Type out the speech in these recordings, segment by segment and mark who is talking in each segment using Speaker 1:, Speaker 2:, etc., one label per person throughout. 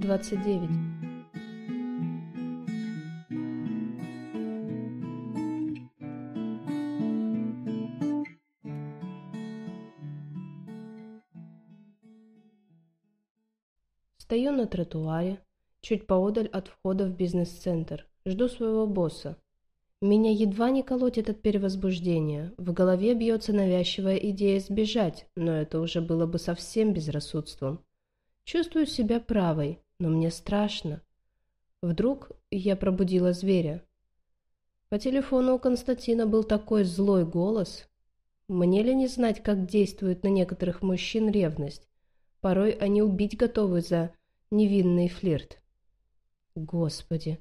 Speaker 1: 29. Стою на тротуаре, чуть поодаль от входа в бизнес-центр. Жду своего босса. Меня едва не колотит от перевозбуждения. В голове бьется навязчивая идея сбежать, но это уже было бы совсем безрассудством. Чувствую себя правой, но мне страшно. Вдруг я пробудила зверя. По телефону у Константина был такой злой голос. Мне ли не знать, как действует на некоторых мужчин ревность? Порой они убить готовы за невинный флирт. Господи,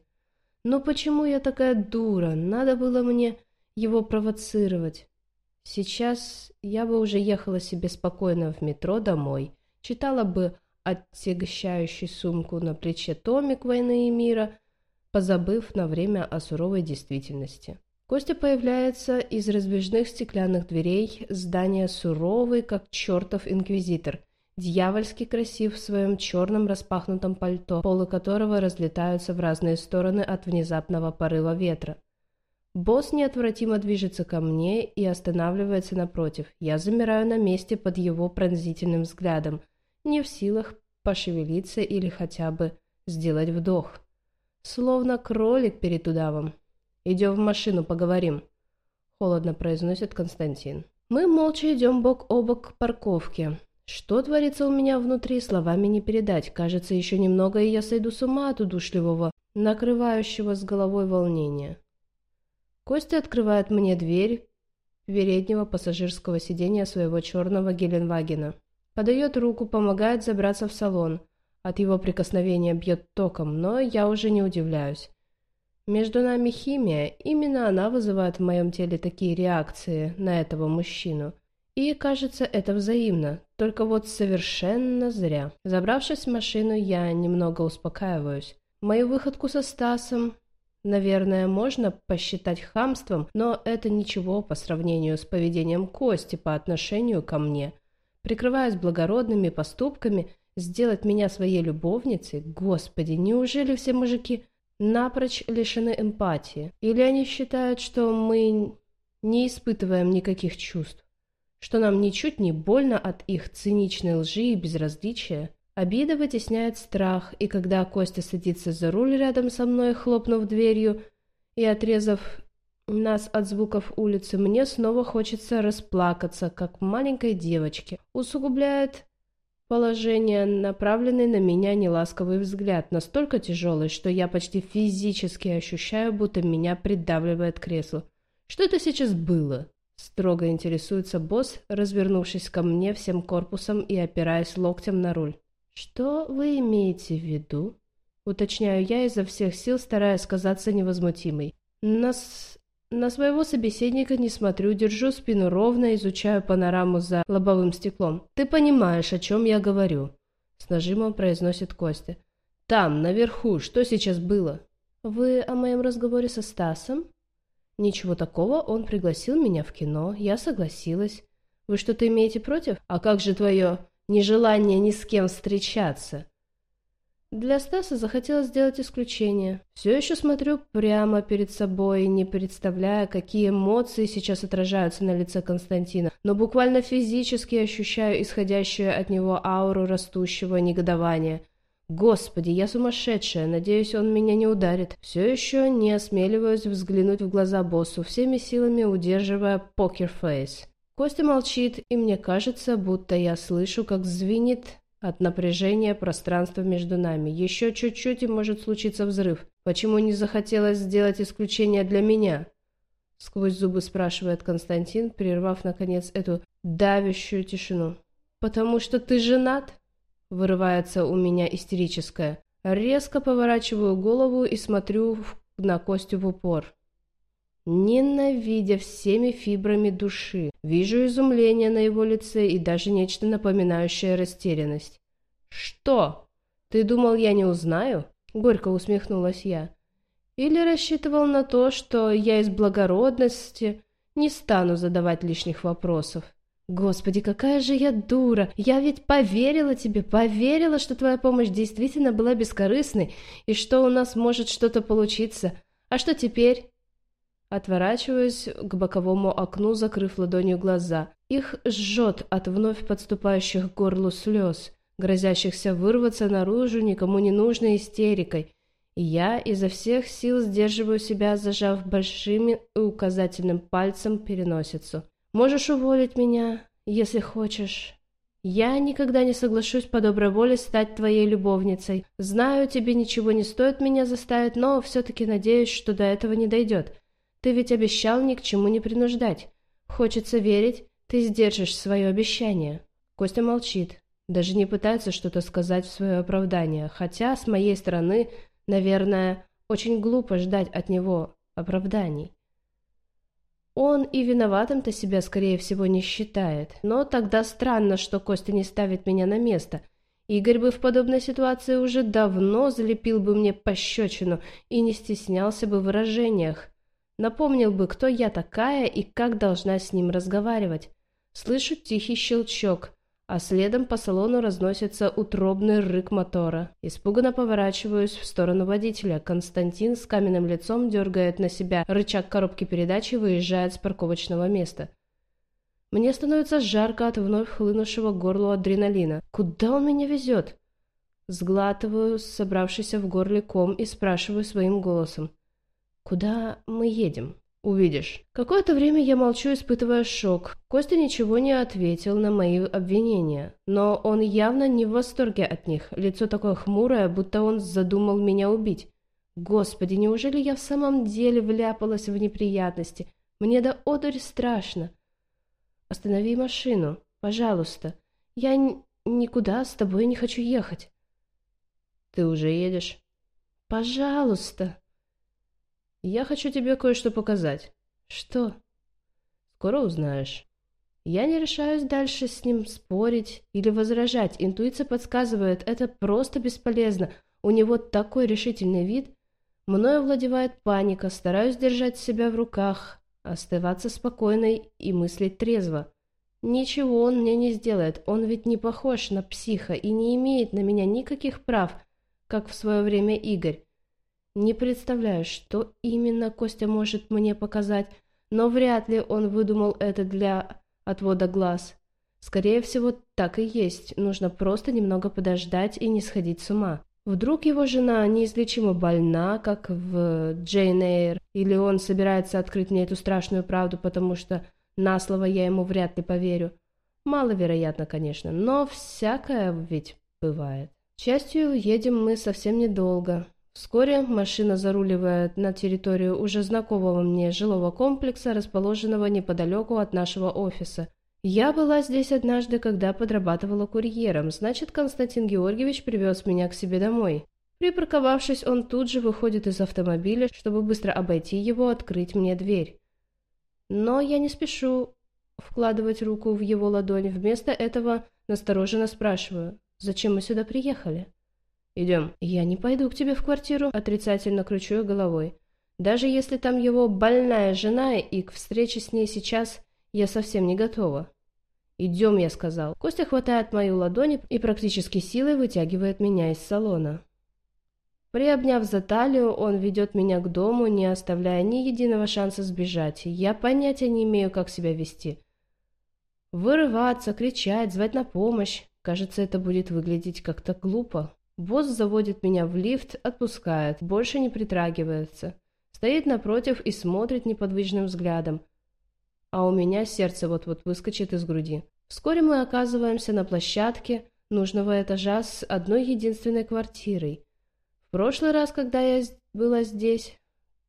Speaker 1: но почему я такая дура? Надо было мне его провоцировать. Сейчас я бы уже ехала себе спокойно в метро домой, читала бы отягощающий сумку на плече томик «Войны и мира», позабыв на время о суровой действительности. Костя появляется из разбежных стеклянных дверей здания суровый, как чертов инквизитор, дьявольски красив в своем черном распахнутом пальто, полы которого разлетаются в разные стороны от внезапного порыва ветра. Босс неотвратимо движется ко мне и останавливается напротив. Я замираю на месте под его пронзительным взглядом, не в силах пошевелиться или хотя бы сделать вдох. Словно кролик перед удавом. «Идем в машину, поговорим», — холодно произносит Константин. Мы молча идем бок о бок к парковке. Что творится у меня внутри, словами не передать. Кажется, еще немного, и я сойду с ума от удушливого, накрывающего с головой волнения. Костя открывает мне дверь переднего пассажирского сидения своего черного Геленвагена. Подает руку, помогает забраться в салон. От его прикосновения бьет током, но я уже не удивляюсь. Между нами химия, именно она вызывает в моем теле такие реакции на этого мужчину. И, кажется, это взаимно, только вот совершенно зря. Забравшись в машину, я немного успокаиваюсь. Мою выходку со Стасом, наверное, можно посчитать хамством, но это ничего по сравнению с поведением Кости по отношению ко мне – прикрываясь благородными поступками, сделать меня своей любовницей? Господи, неужели все мужики напрочь лишены эмпатии? Или они считают, что мы не испытываем никаких чувств? Что нам ничуть не больно от их циничной лжи и безразличия? Обида вытесняет страх, и когда Костя садится за руль рядом со мной, хлопнув дверью и отрезав нас от звуков улицы, мне снова хочется расплакаться, как маленькой девочке. Усугубляет положение, направленный на меня неласковый взгляд, настолько тяжелый, что я почти физически ощущаю, будто меня придавливает кресло. Что это сейчас было? Строго интересуется босс, развернувшись ко мне всем корпусом и опираясь локтем на руль. «Что вы имеете в виду?» Уточняю я изо всех сил, стараясь казаться невозмутимой. «Нас на своего собеседника не смотрю, держу спину ровно, изучаю панораму за лобовым стеклом. «Ты понимаешь, о чем я говорю?» С нажимом произносит Костя. «Там, наверху, что сейчас было?» «Вы о моем разговоре со Стасом?» «Ничего такого, он пригласил меня в кино, я согласилась. Вы что-то имеете против? А как же твое нежелание ни с кем встречаться?» Для Стаса захотелось сделать исключение. Все еще смотрю прямо перед собой, не представляя, какие эмоции сейчас отражаются на лице Константина, но буквально физически ощущаю исходящую от него ауру растущего негодования. Господи, я сумасшедшая, надеюсь, он меня не ударит. Все еще не осмеливаюсь взглянуть в глаза боссу, всеми силами удерживая покерфейс. Костя молчит, и мне кажется, будто я слышу, как звенит от напряжения пространства между нами. Еще чуть-чуть и может случиться взрыв. Почему не захотелось сделать исключение для меня? Сквозь зубы спрашивает Константин, прервав, наконец, эту давящую тишину. «Потому что ты женат?» Вырывается у меня истерическое. Резко поворачиваю голову и смотрю на Костю в упор. Ненавидя всеми фибрами души, вижу изумление на его лице и даже нечто напоминающее растерянность. «Что? Ты думал, я не узнаю?» — горько усмехнулась я. «Или рассчитывал на то, что я из благородности не стану задавать лишних вопросов?» Господи, какая же я дура! Я ведь поверила тебе, поверила, что твоя помощь действительно была бескорыстной, и что у нас может что-то получиться. А что теперь? Отворачиваюсь к боковому окну, закрыв ладонью глаза. Их жжет от вновь подступающих к горлу слез, грозящихся вырваться наружу никому не нужной истерикой. Я изо всех сил сдерживаю себя, зажав большим и указательным пальцем переносицу. Можешь уволить меня, если хочешь. Я никогда не соглашусь по доброй воле стать твоей любовницей. Знаю, тебе ничего не стоит меня заставить, но все-таки надеюсь, что до этого не дойдет. Ты ведь обещал ни к чему не принуждать. Хочется верить, ты сдержишь свое обещание. Костя молчит, даже не пытается что-то сказать в свое оправдание, хотя, с моей стороны, наверное, очень глупо ждать от него оправданий. Он и виноватым-то себя, скорее всего, не считает. Но тогда странно, что Костя не ставит меня на место. Игорь бы в подобной ситуации уже давно залепил бы мне пощечину и не стеснялся бы в выражениях. Напомнил бы, кто я такая и как должна с ним разговаривать. Слышу тихий щелчок а следом по салону разносится утробный рык мотора. Испуганно поворачиваюсь в сторону водителя. Константин с каменным лицом дергает на себя рычаг коробки передач и выезжает с парковочного места. Мне становится жарко от вновь хлынувшего горлу адреналина. Куда он меня везет? Сглатываю собравшийся в горле ком и спрашиваю своим голосом. «Куда мы едем?» Увидишь. Какое-то время я молчу, испытывая шок. Костя ничего не ответил на мои обвинения, но он явно не в восторге от них. Лицо такое хмурое, будто он задумал меня убить. Господи, неужели я в самом деле вляпалась в неприятности? Мне до одури страшно. Останови машину, пожалуйста. Я никуда с тобой не хочу ехать. Ты уже едешь? Пожалуйста. Я хочу тебе кое-что показать. Что? Скоро узнаешь. Я не решаюсь дальше с ним спорить или возражать. Интуиция подсказывает, это просто бесполезно. У него такой решительный вид. Мною владевает паника, стараюсь держать себя в руках, оставаться спокойной и мыслить трезво. Ничего он мне не сделает, он ведь не похож на психа и не имеет на меня никаких прав, как в свое время Игорь. Не представляю, что именно Костя может мне показать, но вряд ли он выдумал это для отвода глаз. Скорее всего, так и есть. Нужно просто немного подождать и не сходить с ума. Вдруг его жена неизлечимо больна, как в Джейн Эйр, или он собирается открыть мне эту страшную правду, потому что на слово я ему вряд ли поверю. Маловероятно, конечно, но всякое ведь бывает. К счастью, едем мы совсем недолго. Вскоре машина заруливает на территорию уже знакомого мне жилого комплекса, расположенного неподалеку от нашего офиса. Я была здесь однажды, когда подрабатывала курьером, значит, Константин Георгиевич привез меня к себе домой. Припарковавшись, он тут же выходит из автомобиля, чтобы быстро обойти его, открыть мне дверь. Но я не спешу вкладывать руку в его ладонь, вместо этого настороженно спрашиваю, зачем мы сюда приехали? «Идем». «Я не пойду к тебе в квартиру», — отрицательно кручу головой. «Даже если там его больная жена, и к встрече с ней сейчас я совсем не готова». «Идем», — я сказал. Костя хватает мою ладонь и практически силой вытягивает меня из салона. Приобняв за талию, он ведет меня к дому, не оставляя ни единого шанса сбежать. Я понятия не имею, как себя вести. Вырываться, кричать, звать на помощь. Кажется, это будет выглядеть как-то глупо. Босс заводит меня в лифт, отпускает, больше не притрагивается. Стоит напротив и смотрит неподвижным взглядом. А у меня сердце вот-вот выскочит из груди. Вскоре мы оказываемся на площадке нужного этажа с одной единственной квартирой. В прошлый раз, когда я была здесь,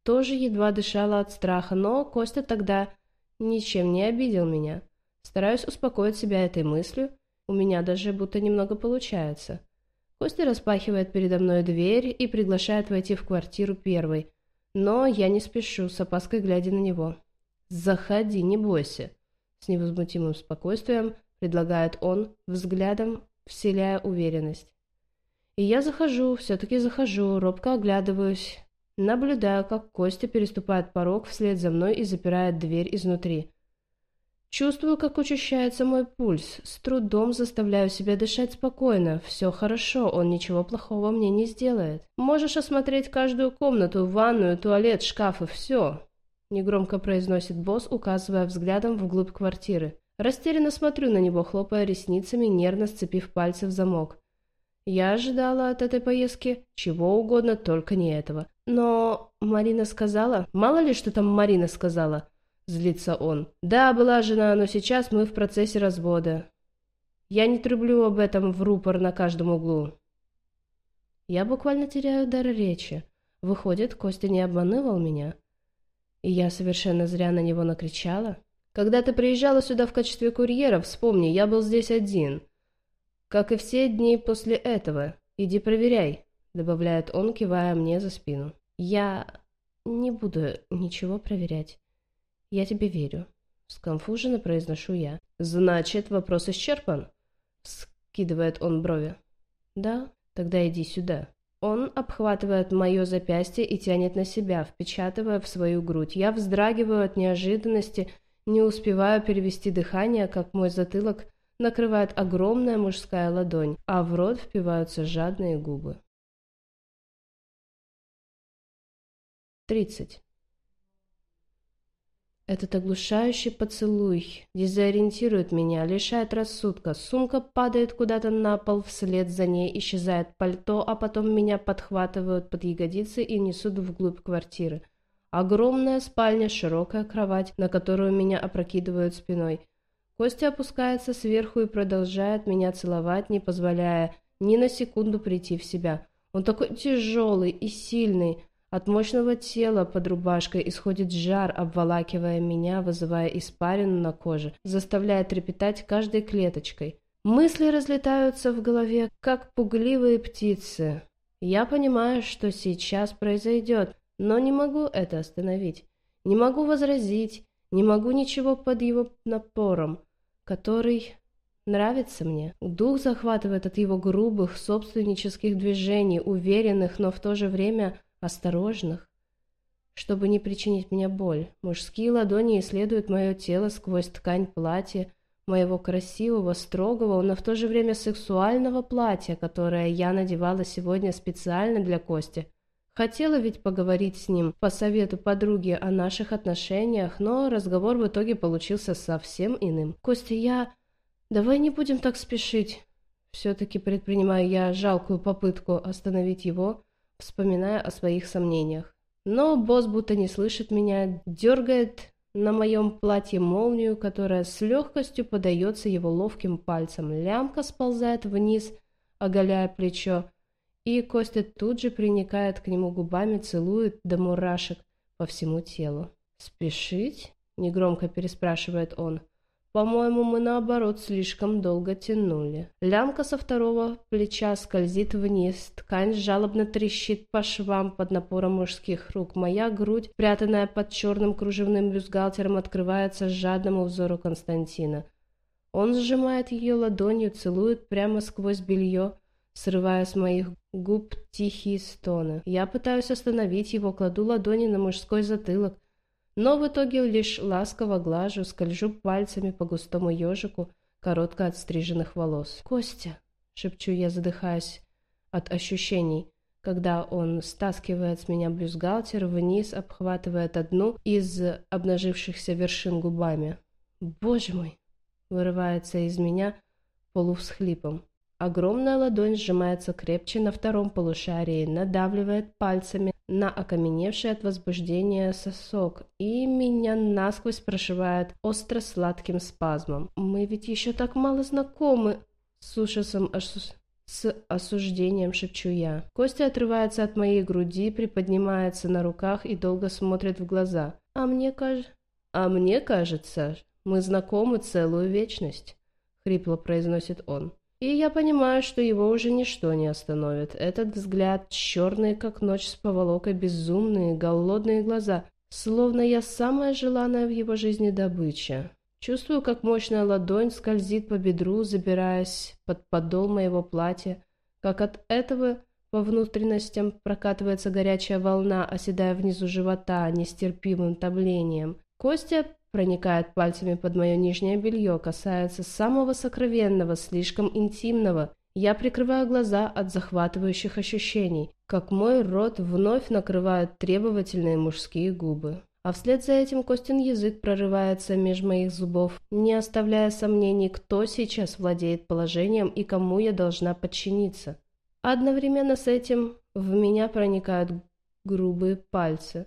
Speaker 1: тоже едва дышала от страха, но Костя тогда ничем не обидел меня. Стараюсь успокоить себя этой мыслью, у меня даже будто немного получается. Костя распахивает передо мной дверь и приглашает войти в квартиру первой. Но я не спешу, с опаской глядя на него. «Заходи, не бойся», — с невозмутимым спокойствием предлагает он, взглядом вселяя уверенность. И я захожу, все-таки захожу, робко оглядываюсь, наблюдаю, как Костя переступает порог вслед за мной и запирает дверь изнутри. Чувствую, как учащается мой пульс. С трудом заставляю себя дышать спокойно. Все хорошо, он ничего плохого мне не сделает. Можешь осмотреть каждую комнату, ванную, туалет, шкаф и все. Негромко произносит босс, указывая взглядом вглубь квартиры. Растерянно смотрю на него, хлопая ресницами, нервно сцепив пальцы в замок. Я ожидала от этой поездки чего угодно, только не этого. Но Марина сказала... Мало ли, что там Марина сказала злится он. «Да, была жена, но сейчас мы в процессе развода. Я не трублю об этом в рупор на каждом углу». Я буквально теряю дар речи. Выходит, Костя не обманывал меня. И я совершенно зря на него накричала. Когда ты приезжала сюда в качестве курьера, вспомни, я был здесь один. Как и все дни после этого. Иди проверяй, добавляет он, кивая мне за спину. Я не буду ничего проверять. «Я тебе верю», — сконфуженно произношу я. «Значит, вопрос исчерпан?» — скидывает он брови. «Да, тогда иди сюда». Он обхватывает мое запястье и тянет на себя, впечатывая в свою грудь. Я вздрагиваю от неожиданности, не успеваю перевести дыхание, как мой затылок накрывает огромная мужская ладонь, а в рот впиваются жадные губы. Тридцать. Этот оглушающий поцелуй дезориентирует меня, лишает рассудка. Сумка падает куда-то на пол, вслед за ней исчезает пальто, а потом меня подхватывают под ягодицы и несут вглубь квартиры. Огромная спальня, широкая кровать, на которую меня опрокидывают спиной. Костя опускается сверху и продолжает меня целовать, не позволяя ни на секунду прийти в себя. Он такой тяжелый и сильный, от мощного тела под рубашкой исходит жар, обволакивая меня, вызывая испарину на коже, заставляя трепетать каждой клеточкой. Мысли разлетаются в голове, как пугливые птицы. Я понимаю, что сейчас произойдет, но не могу это остановить. Не могу возразить, не могу ничего под его напором, который нравится мне. Дух захватывает от его грубых, собственнических движений, уверенных, но в то же время осторожных, чтобы не причинить мне боль. Мужские ладони исследуют мое тело сквозь ткань платья, моего красивого, строгого, но в то же время сексуального платья, которое я надевала сегодня специально для Кости. Хотела ведь поговорить с ним по совету подруги о наших отношениях, но разговор в итоге получился совсем иным. «Костя, я... Давай не будем так спешить». Все-таки предпринимаю я жалкую попытку остановить его, вспоминая о своих сомнениях. Но босс будто не слышит меня, дергает на моем платье молнию, которая с легкостью подается его ловким пальцем. Лямка сползает вниз, оголяя плечо, и Костя тут же приникает к нему губами, целует до мурашек по всему телу. «Спешить?» — негромко переспрашивает он. По-моему, мы наоборот слишком долго тянули. Лямка со второго плеча скользит вниз, ткань жалобно трещит по швам под напором мужских рук. Моя грудь, прятанная под черным кружевным бюстгальтером, открывается жадному взору Константина. Он сжимает ее ладонью, целует прямо сквозь белье, срывая с моих губ тихие стоны. Я пытаюсь остановить его, кладу ладони на мужской затылок, но в итоге лишь ласково глажу, скольжу пальцами по густому ежику коротко отстриженных волос. «Костя!» — шепчу я, задыхаясь от ощущений, когда он стаскивает с меня бюстгальтер вниз, обхватывает одну из обнажившихся вершин губами. «Боже мой!» — вырывается из меня полувсхлипом. Огромная ладонь сжимается крепче на втором полушарии, надавливает пальцами на окаменевший от возбуждения сосок и меня насквозь прошивает остро-сладким спазмом. «Мы ведь еще так мало знакомы!» С ужасом с осуждением шепчу я. Костя отрывается от моей груди, приподнимается на руках и долго смотрит в глаза. «А мне кажется...» «А мне кажется, мы знакомы целую вечность», — хрипло произносит он. И я понимаю, что его уже ничто не остановит. Этот взгляд, черный, как ночь с поволокой, безумные, голодные глаза, словно я самая желанная в его жизни добыча. Чувствую, как мощная ладонь скользит по бедру, забираясь под подол моего платья, как от этого по внутренностям прокатывается горячая волна, оседая внизу живота нестерпимым топлением. Костя проникает пальцами под мое нижнее белье, касается самого сокровенного, слишком интимного. Я прикрываю глаза от захватывающих ощущений, как мой рот вновь накрывают требовательные мужские губы. А вслед за этим Костин язык прорывается меж моих зубов, не оставляя сомнений, кто сейчас владеет положением и кому я должна подчиниться. Одновременно с этим в меня проникают грубые пальцы.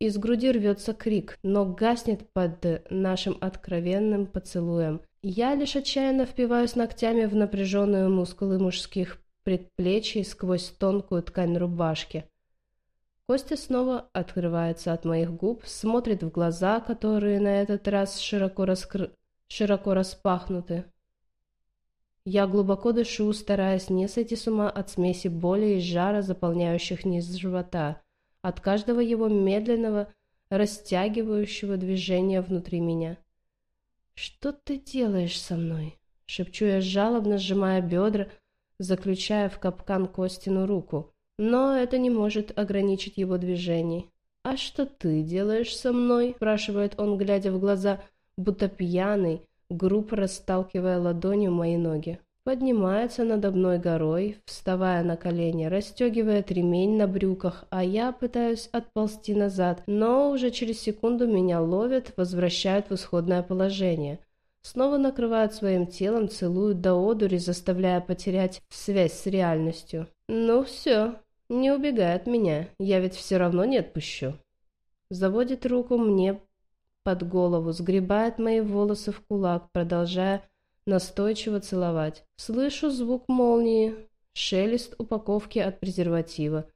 Speaker 1: Из груди рвется крик, но гаснет под нашим откровенным поцелуем. Я лишь отчаянно впиваюсь ногтями в напряженные мускулы мужских предплечий сквозь тонкую ткань рубашки. Костя снова открывается от моих губ, смотрит в глаза, которые на этот раз широко, раскр... широко распахнуты. Я глубоко дышу, стараясь не сойти с ума от смеси боли и жара, заполняющих низ живота, от каждого его медленного, растягивающего движения внутри меня. «Что ты делаешь со мной?» — шепчу я, жалобно сжимая бедра, заключая в капкан Костину руку. Но это не может ограничить его движений. «А что ты делаешь со мной?» – спрашивает он, глядя в глаза, будто пьяный, грубо расталкивая ладонью мои ноги. Поднимается над одной горой, вставая на колени, расстегивает ремень на брюках, а я пытаюсь отползти назад, но уже через секунду меня ловят, возвращают в исходное положение. Снова накрывают своим телом, целуют до одури, заставляя потерять связь с реальностью. «Ну все, не убегай от меня, я ведь все равно не отпущу». Заводит руку мне под голову, сгребает мои волосы в кулак, продолжая настойчиво целовать. Слышу звук молнии, шелест упаковки от презерватива.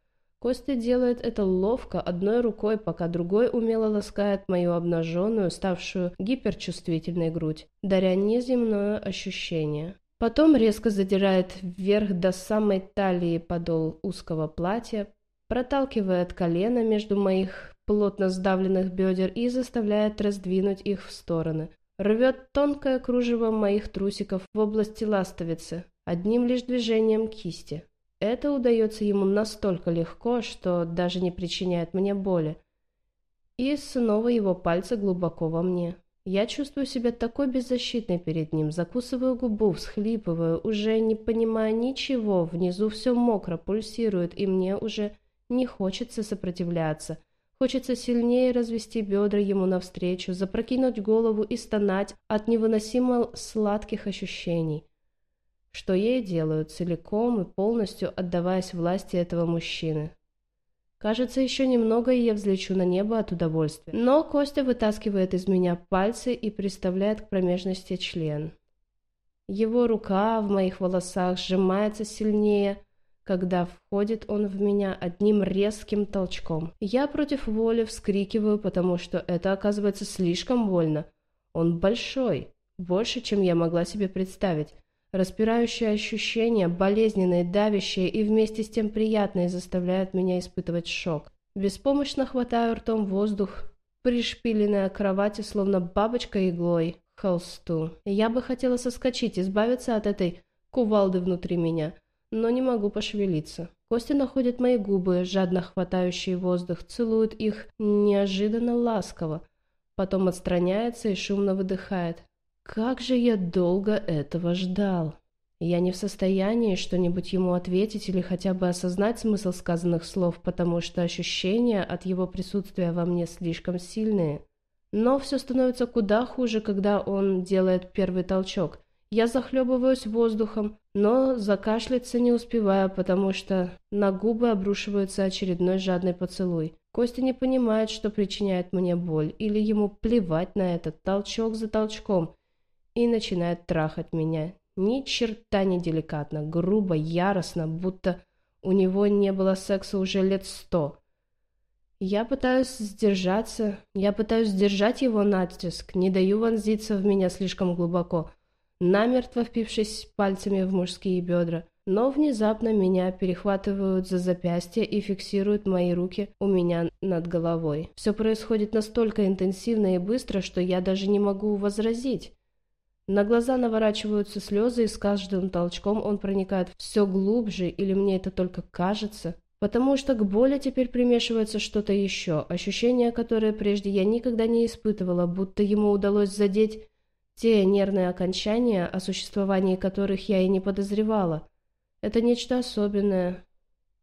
Speaker 1: Костя делает это ловко, одной рукой, пока другой умело ласкает мою обнаженную, ставшую гиперчувствительной грудь, даря неземное ощущение. Потом резко задирает вверх до самой талии подол узкого платья, проталкивает колено между моих плотно сдавленных бедер и заставляет раздвинуть их в стороны. Рвет тонкое кружево моих трусиков в области ластовицы, одним лишь движением кисти. Это удается ему настолько легко, что даже не причиняет мне боли. И снова его пальцы глубоко во мне. Я чувствую себя такой беззащитной перед ним, закусываю губу, всхлипываю, уже не понимая ничего, внизу все мокро, пульсирует, и мне уже не хочется сопротивляться. Хочется сильнее развести бедра ему навстречу, запрокинуть голову и стонать от невыносимо сладких ощущений. Что ей делаю, целиком и полностью отдаваясь власти этого мужчины. Кажется, еще немного, и я взлечу на небо от удовольствия. Но Костя вытаскивает из меня пальцы и приставляет к промежности член. Его рука в моих волосах сжимается сильнее, когда входит он в меня одним резким толчком. Я против воли вскрикиваю, потому что это оказывается слишком больно. Он большой, больше, чем я могла себе представить. Распирающие ощущения, болезненные, давящие и вместе с тем приятные заставляют меня испытывать шок. Беспомощно хватаю ртом воздух, пришпиленная кровати, словно бабочка иглой, холсту. Я бы хотела соскочить, избавиться от этой кувалды внутри меня – но не могу пошевелиться. Костя находит мои губы, жадно хватающие воздух, целует их неожиданно ласково, потом отстраняется и шумно выдыхает. Как же я долго этого ждал! Я не в состоянии что-нибудь ему ответить или хотя бы осознать смысл сказанных слов, потому что ощущения от его присутствия во мне слишком сильные. Но все становится куда хуже, когда он делает первый толчок – я захлебываюсь воздухом, но закашляться не успеваю, потому что на губы обрушивается очередной жадный поцелуй. Костя не понимает, что причиняет мне боль, или ему плевать на этот толчок за толчком, и начинает трахать меня. Ни черта не деликатно, грубо, яростно, будто у него не было секса уже лет сто. Я пытаюсь сдержаться, я пытаюсь сдержать его натиск, не даю вонзиться в меня слишком глубоко, намертво впившись пальцами в мужские бедра. Но внезапно меня перехватывают за запястье и фиксируют мои руки у меня над головой. Все происходит настолько интенсивно и быстро, что я даже не могу возразить. На глаза наворачиваются слезы, и с каждым толчком он проникает все глубже, или мне это только кажется. Потому что к боли теперь примешивается что-то еще, ощущение, которое прежде я никогда не испытывала, будто ему удалось задеть те нервные окончания, о существовании которых я и не подозревала. Это нечто особенное,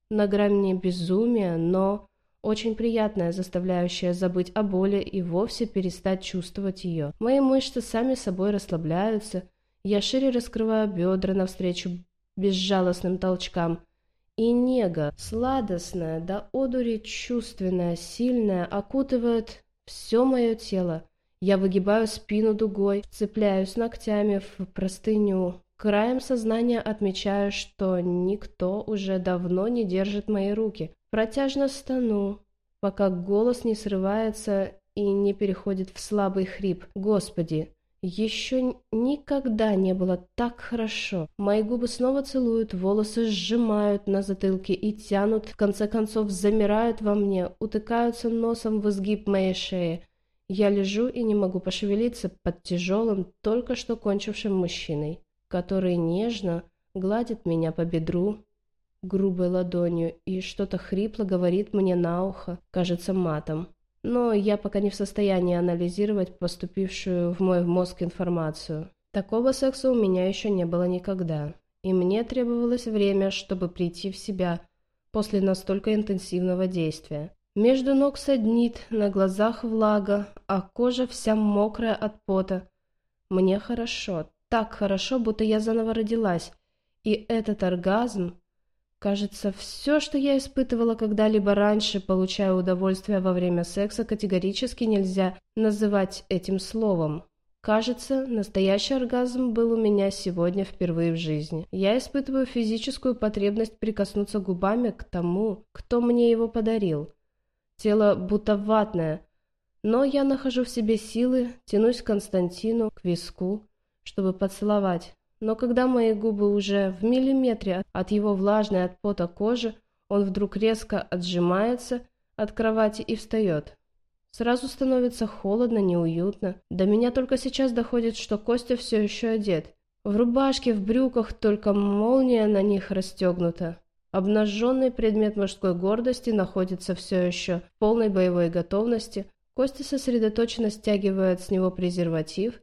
Speaker 1: на грани безумия, но очень приятное, заставляющее забыть о боли и вовсе перестать чувствовать ее. Мои мышцы сами собой расслабляются, я шире раскрываю бедра навстречу безжалостным толчкам – и нега, сладостная, до одури чувственная, сильная, окутывает все мое тело. Я выгибаю спину дугой, цепляюсь ногтями в простыню. Краем сознания отмечаю, что никто уже давно не держит мои руки. Протяжно стану, пока голос не срывается и не переходит в слабый хрип. Господи, еще никогда не было так хорошо. Мои губы снова целуют, волосы сжимают на затылке и тянут, в конце концов замирают во мне, утыкаются носом в изгиб моей шеи. Я лежу и не могу пошевелиться под тяжелым, только что кончившим мужчиной, который нежно гладит меня по бедру грубой ладонью и что-то хрипло говорит мне на ухо, кажется матом но я пока не в состоянии анализировать поступившую в мой мозг информацию. Такого секса у меня еще не было никогда, и мне требовалось время, чтобы прийти в себя после настолько интенсивного действия. Между ног саднит, на глазах влага, а кожа вся мокрая от пота. Мне хорошо, так хорошо, будто я заново родилась, и этот оргазм Кажется, все, что я испытывала когда-либо раньше, получая удовольствие во время секса, категорически нельзя называть этим словом. Кажется, настоящий оргазм был у меня сегодня впервые в жизни. Я испытываю физическую потребность прикоснуться губами к тому, кто мне его подарил. Тело будто ватное, но я нахожу в себе силы, тянусь к Константину, к виску, чтобы поцеловать. Но когда мои губы уже в миллиметре от его влажной от пота кожи, он вдруг резко отжимается от кровати и встает. Сразу становится холодно, неуютно. До меня только сейчас доходит, что Костя все еще одет. В рубашке, в брюках, только молния на них расстегнута. Обнаженный предмет мужской гордости находится все еще в полной боевой готовности. Костя сосредоточенно стягивает с него презерватив,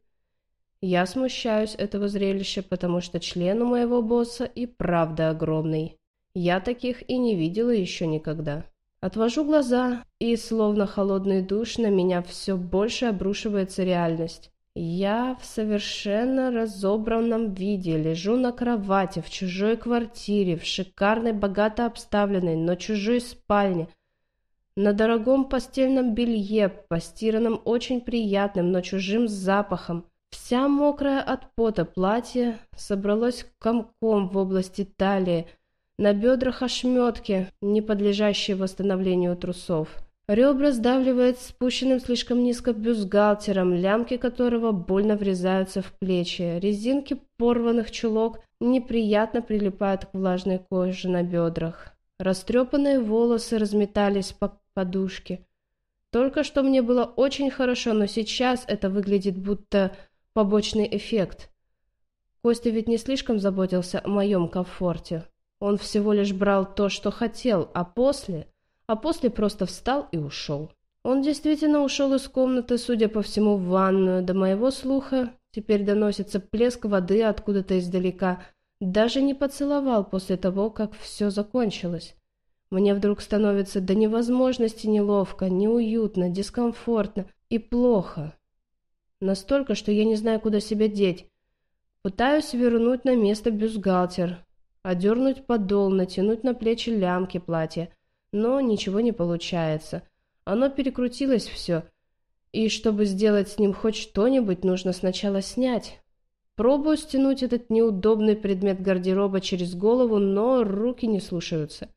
Speaker 1: я смущаюсь этого зрелища, потому что член у моего босса и правда огромный. Я таких и не видела еще никогда. Отвожу глаза, и словно холодный душ на меня все больше обрушивается реальность. Я в совершенно разобранном виде лежу на кровати в чужой квартире, в шикарной, богато обставленной, но чужой спальне, на дорогом постельном белье, постиранном очень приятным, но чужим запахом, Вся мокрая от пота платье собралось комком в области талии, на бедрах ошметки, не подлежащие восстановлению трусов. Ребра сдавливает спущенным слишком низко бюстгальтером, лямки которого больно врезаются в плечи. Резинки порванных чулок неприятно прилипают к влажной коже на бедрах. Растрепанные волосы разметались по подушке. Только что мне было очень хорошо, но сейчас это выглядит будто побочный эффект. Костя ведь не слишком заботился о моем комфорте. Он всего лишь брал то, что хотел, а после... А после просто встал и ушел. Он действительно ушел из комнаты, судя по всему, в ванную. До моего слуха теперь доносится плеск воды откуда-то издалека. Даже не поцеловал после того, как все закончилось. Мне вдруг становится до невозможности неловко, неуютно, дискомфортно и плохо. Настолько, что я не знаю, куда себя деть. Пытаюсь вернуть на место бюстгальтер, одернуть подол, натянуть на плечи лямки платья, но ничего не получается. Оно перекрутилось все, и чтобы сделать с ним хоть что-нибудь, нужно сначала снять. Пробую стянуть этот неудобный предмет гардероба через голову, но руки не слушаются.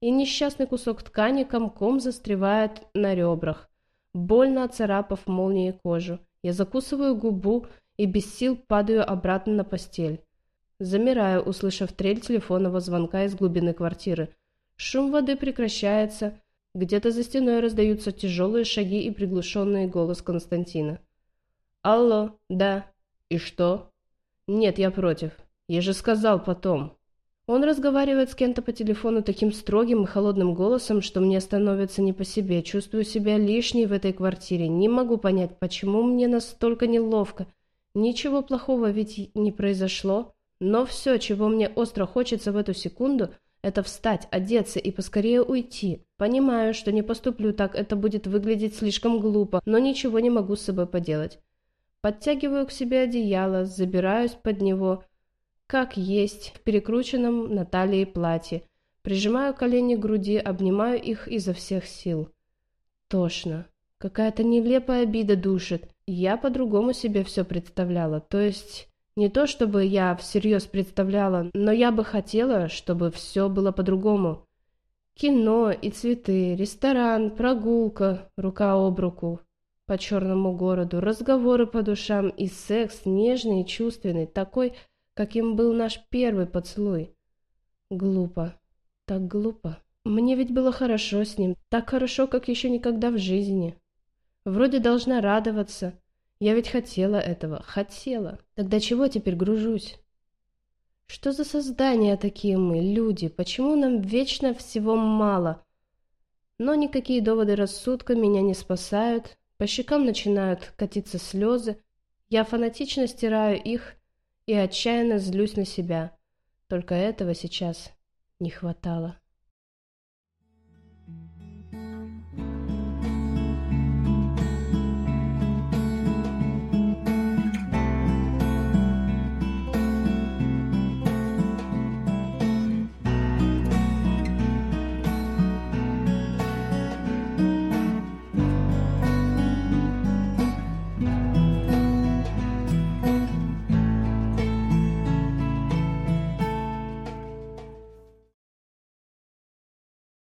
Speaker 1: И несчастный кусок ткани комком застревает на ребрах, больно оцарапав молнией кожу. Я закусываю губу и без сил падаю обратно на постель. Замираю, услышав трель телефонного звонка из глубины квартиры. Шум воды прекращается. Где-то за стеной раздаются тяжелые шаги и приглушенный голос Константина. «Алло, да. И что?» «Нет, я против. Я же сказал потом». Он разговаривает с кем-то по телефону таким строгим и холодным голосом, что мне становится не по себе. Чувствую себя лишней в этой квартире. Не могу понять, почему мне настолько неловко. Ничего плохого ведь не произошло. Но все, чего мне остро хочется в эту секунду, это встать, одеться и поскорее уйти. Понимаю, что не поступлю так, это будет выглядеть слишком глупо, но ничего не могу с собой поделать. Подтягиваю к себе одеяло, забираюсь под него – как есть, в перекрученном на талии платье. Прижимаю колени к груди, обнимаю их изо всех сил. Тошно. Какая-то нелепая обида душит. Я по-другому себе все представляла. То есть, не то чтобы я всерьез представляла, но я бы хотела, чтобы все было по-другому. Кино и цветы, ресторан, прогулка, рука об руку по черному городу, разговоры по душам и секс нежный и чувственный, такой, каким был наш первый поцелуй. Глупо. Так глупо. Мне ведь было хорошо с ним. Так хорошо, как еще никогда в жизни. Вроде должна радоваться. Я ведь хотела этого. Хотела. Тогда чего теперь гружусь? Что за создания такие мы, люди? Почему нам вечно всего мало? Но никакие доводы рассудка меня не спасают. По щекам начинают катиться слезы. Я фанатично стираю их и отчаянно злюсь на себя. Только этого сейчас не хватало.